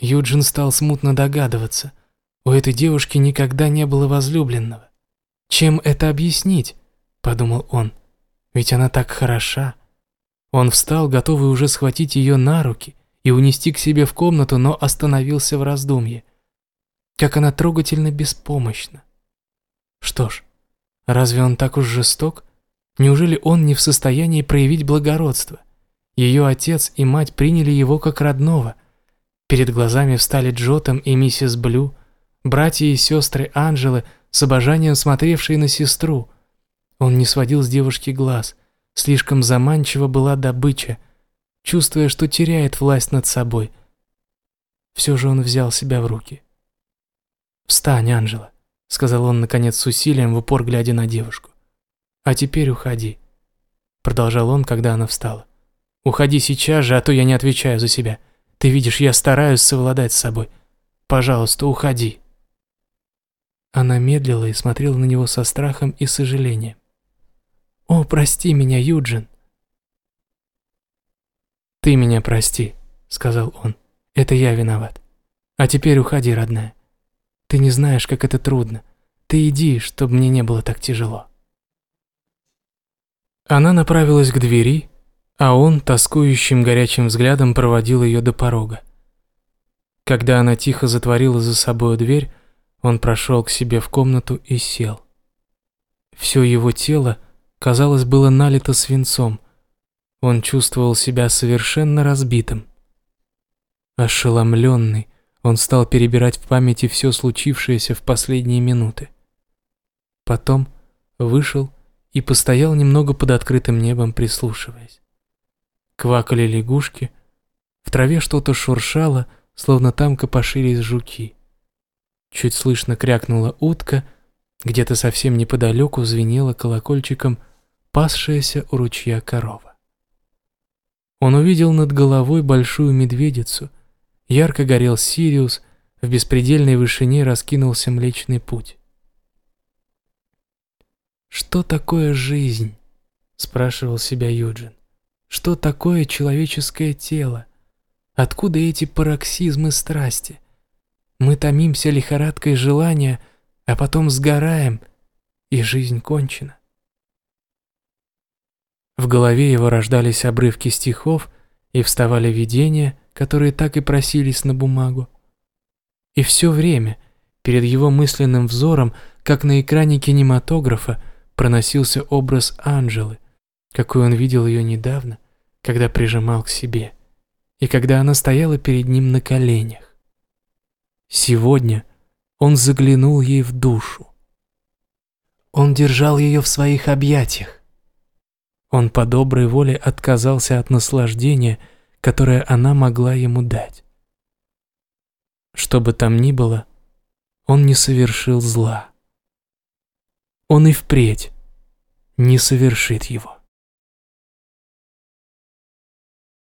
Юджин стал смутно догадываться. У этой девушки никогда не было возлюбленного. «Чем это объяснить?» – подумал он. «Ведь она так хороша». Он встал, готовый уже схватить ее на руки и унести к себе в комнату, но остановился в раздумье. Как она трогательно беспомощна. Что ж, разве он так уж жесток? Неужели он не в состоянии проявить благородство? Ее отец и мать приняли его как родного. Перед глазами встали Джотом и миссис Блю, братья и сестры Анжелы, с обожанием смотревшие на сестру. Он не сводил с девушки глаз. Слишком заманчива была добыча, чувствуя, что теряет власть над собой. Все же он взял себя в руки. «Встань, Анжела», — сказал он, наконец, с усилием, в упор глядя на девушку. «А теперь уходи», — продолжал он, когда она встала. «Уходи сейчас же, а то я не отвечаю за себя. Ты видишь, я стараюсь совладать с собой. Пожалуйста, уходи». Она медлила и смотрела на него со страхом и сожалением. «О, прости меня, Юджин!» «Ты меня прости», — сказал он. «Это я виноват. А теперь уходи, родная. Ты не знаешь, как это трудно. Ты иди, чтобы мне не было так тяжело». Она направилась к двери, а он тоскующим горячим взглядом проводил ее до порога. Когда она тихо затворила за собой дверь, он прошел к себе в комнату и сел. Все его тело, казалось, было налито свинцом. Он чувствовал себя совершенно разбитым. Ошеломленный, он стал перебирать в памяти все случившееся в последние минуты. Потом вышел и постоял немного под открытым небом, прислушиваясь. Квакали лягушки, в траве что-то шуршало, словно там копошились жуки. Чуть слышно крякнула утка, где-то совсем неподалеку звенела колокольчиком пасшаяся у ручья корова. Он увидел над головой большую медведицу, ярко горел Сириус, в беспредельной вышине раскинулся Млечный Путь. «Что такое жизнь?» – спрашивал себя Юджин. «Что такое человеческое тело? Откуда эти пароксизмы страсти?» Мы томимся лихорадкой желания, а потом сгораем, и жизнь кончена. В голове его рождались обрывки стихов и вставали видения, которые так и просились на бумагу. И все время перед его мысленным взором, как на экране кинематографа, проносился образ Анжелы, какой он видел ее недавно, когда прижимал к себе, и когда она стояла перед ним на коленях. Сегодня он заглянул ей в душу. Он держал ее в своих объятиях. Он по доброй воле отказался от наслаждения, которое она могла ему дать. Что бы там ни было, он не совершил зла. Он и впредь не совершит его.